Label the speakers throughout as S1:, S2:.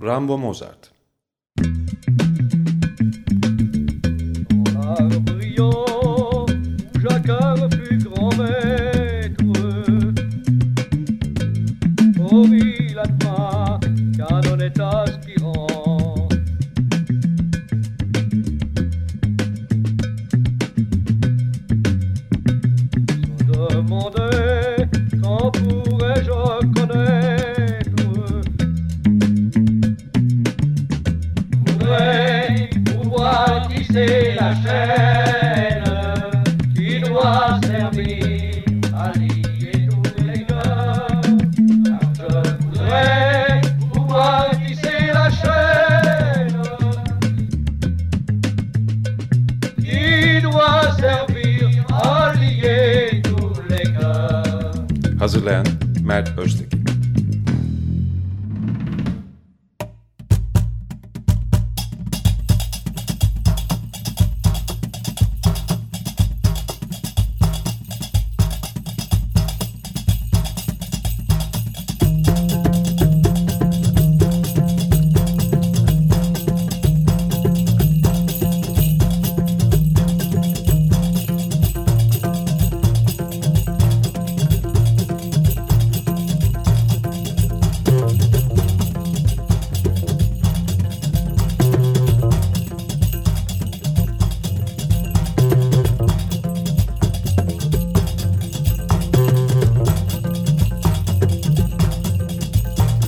S1: رامبو موزارت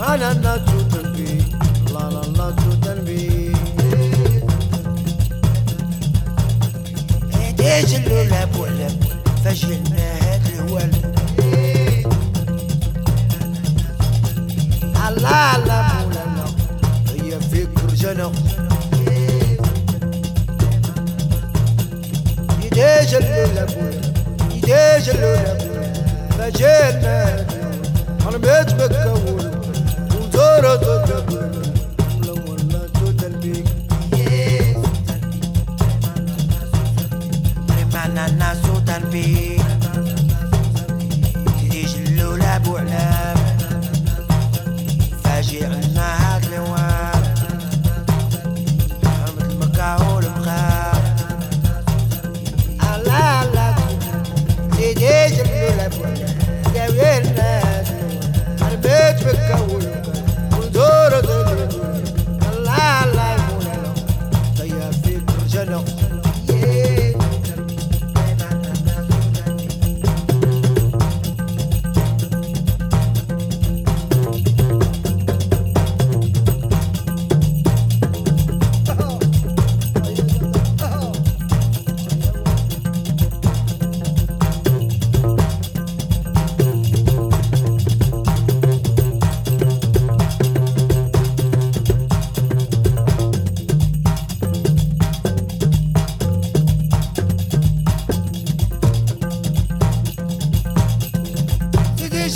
S2: لا لا لا تنبي لا لا لا تنبي هديج اللولة بولب فجلنا هاد الولد الله الله مولانا هي فيك رجلنا يديج اللولة بولب يديج اللولة بولب فجلنا هرميت بك أول be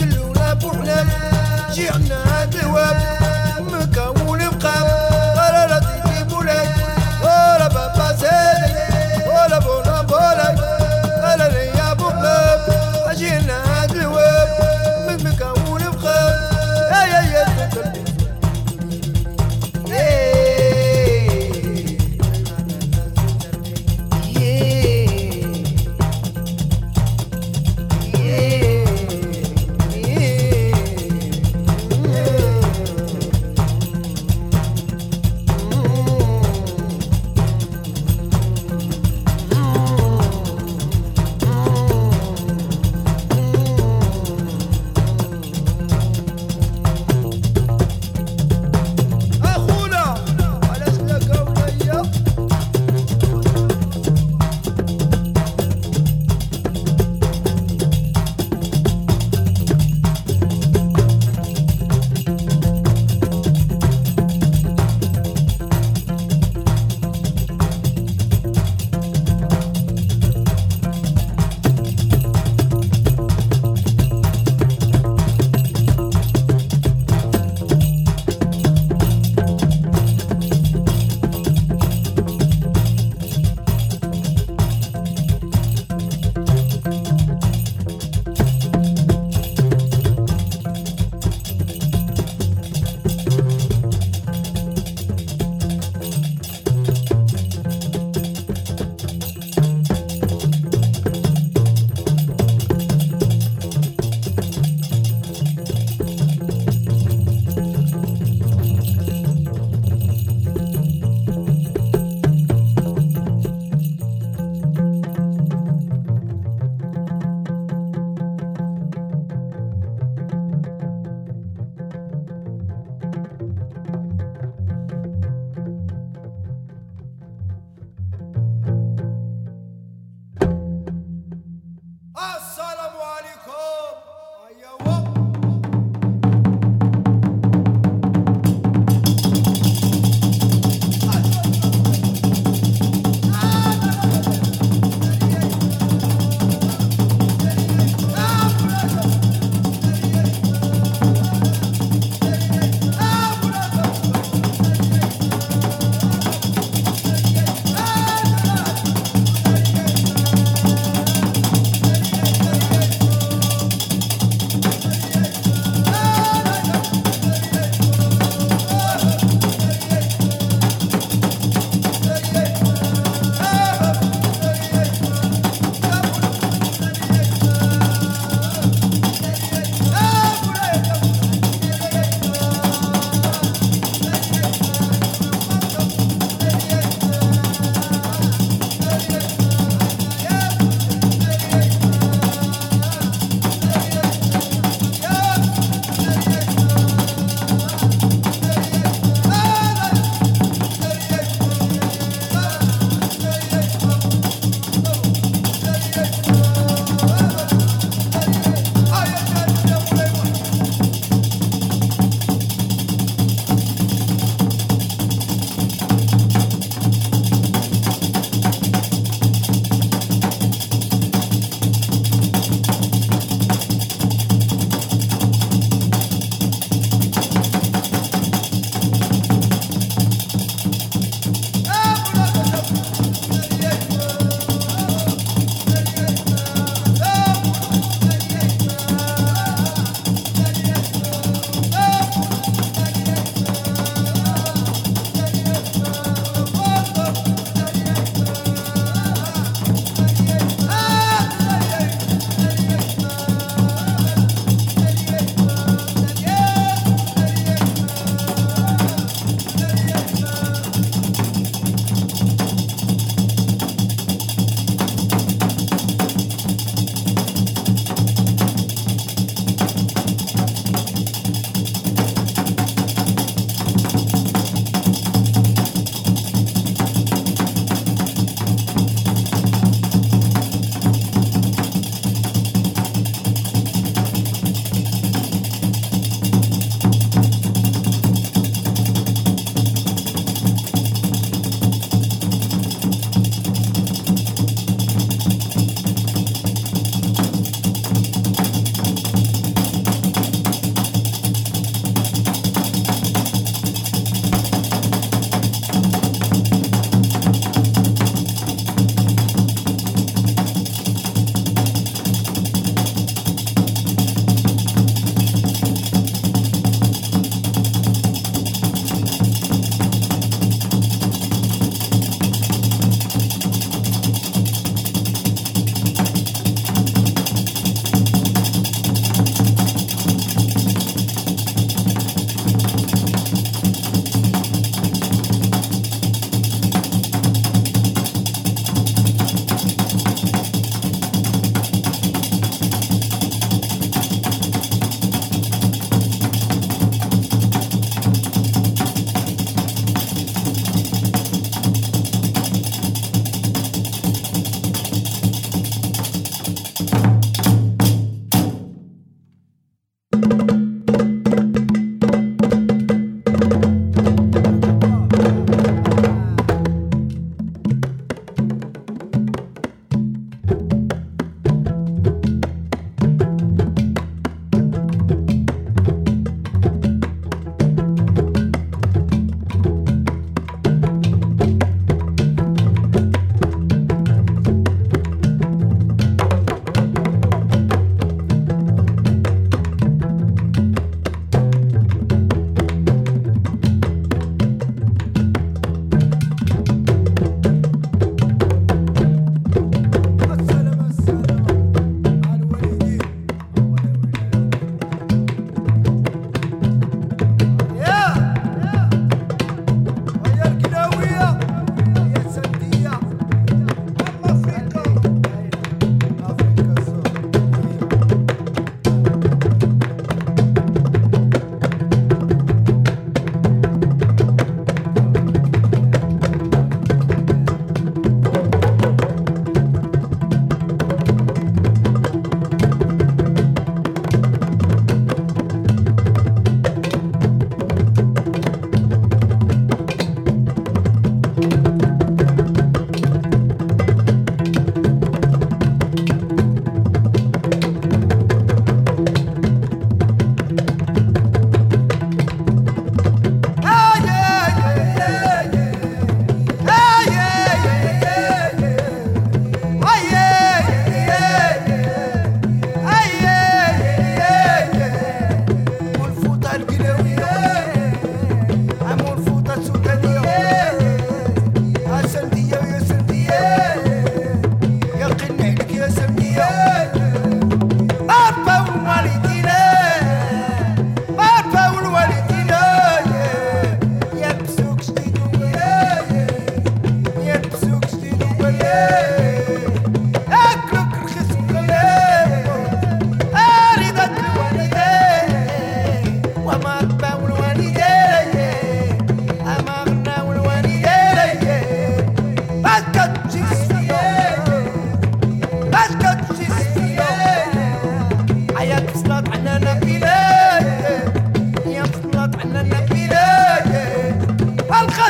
S2: يجلونا بوحنا جيعنا دواب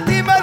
S2: Fatima.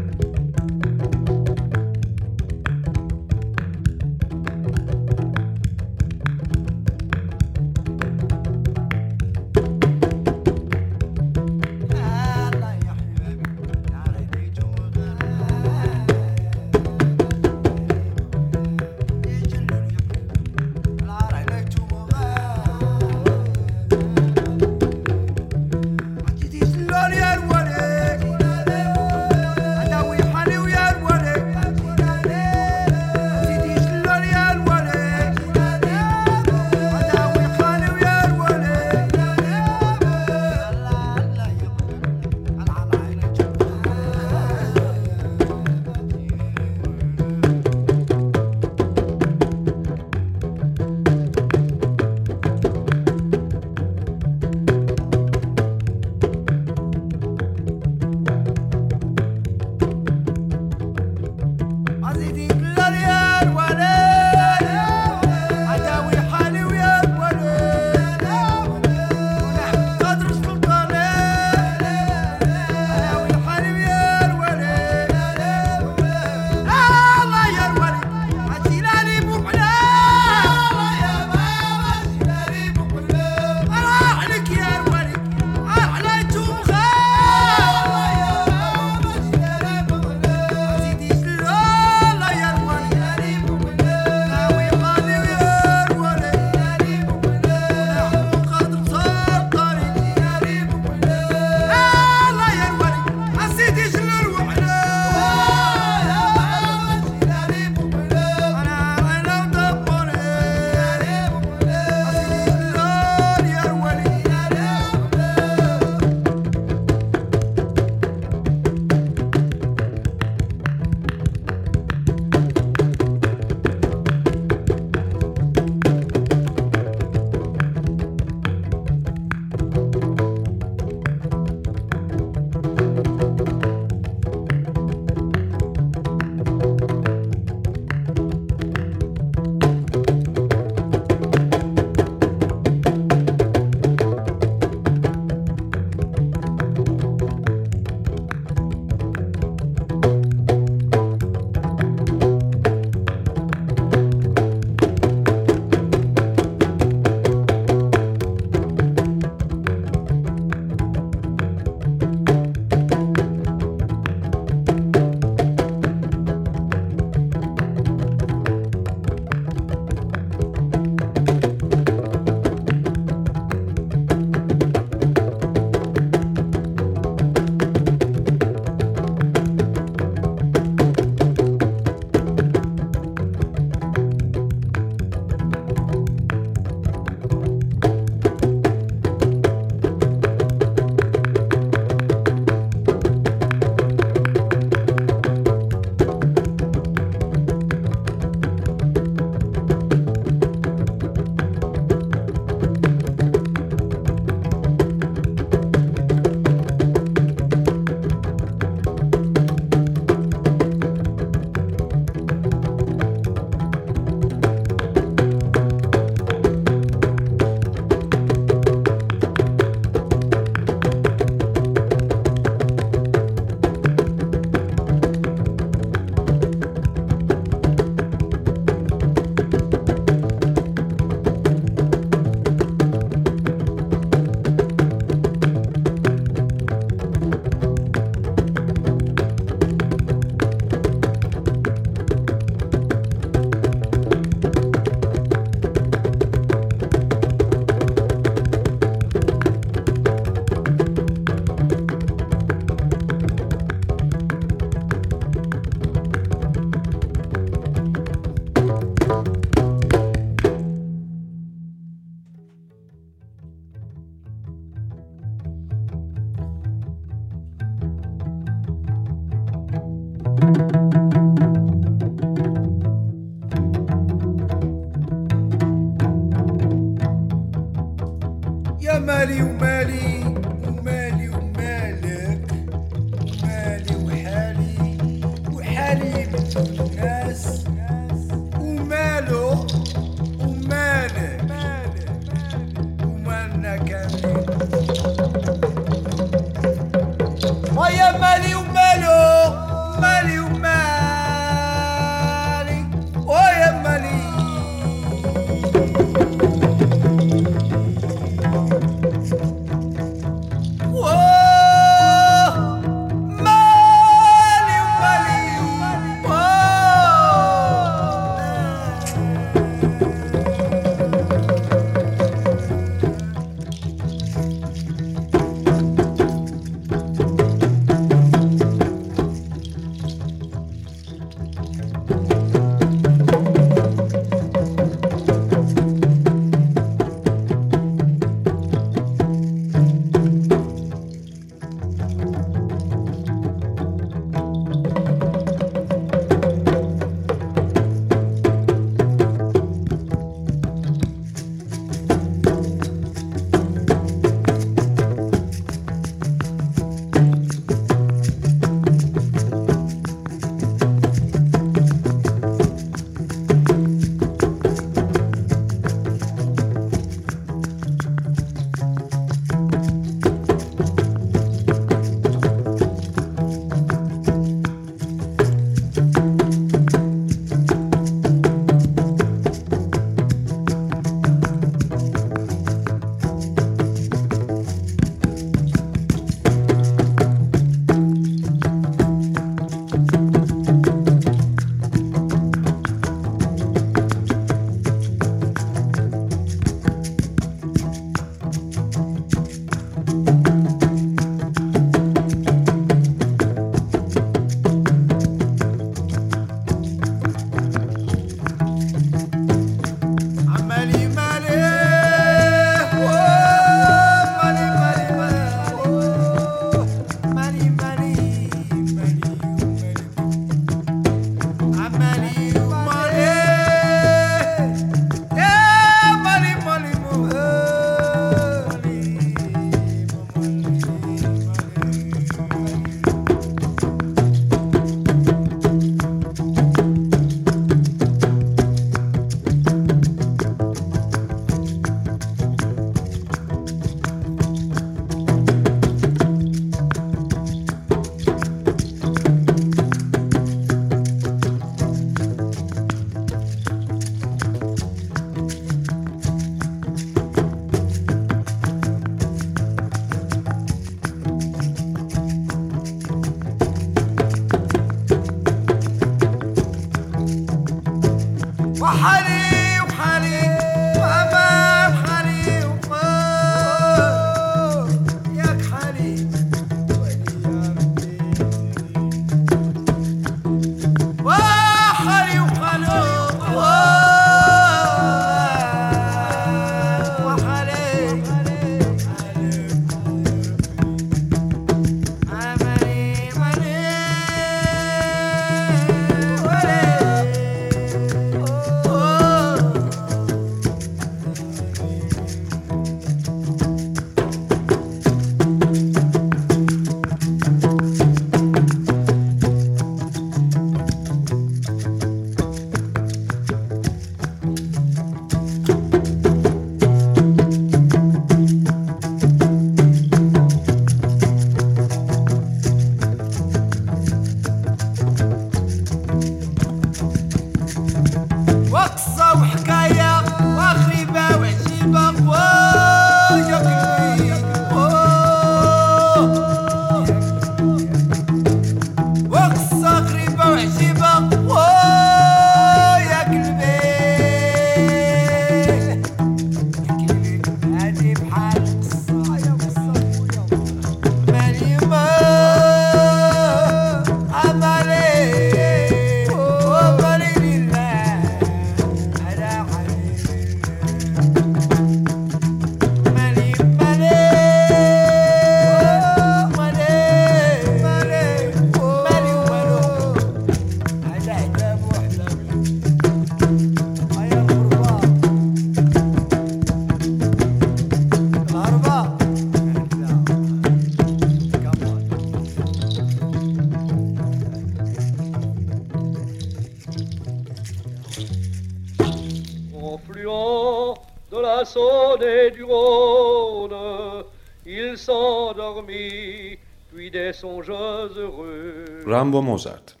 S1: Rambo Mozart.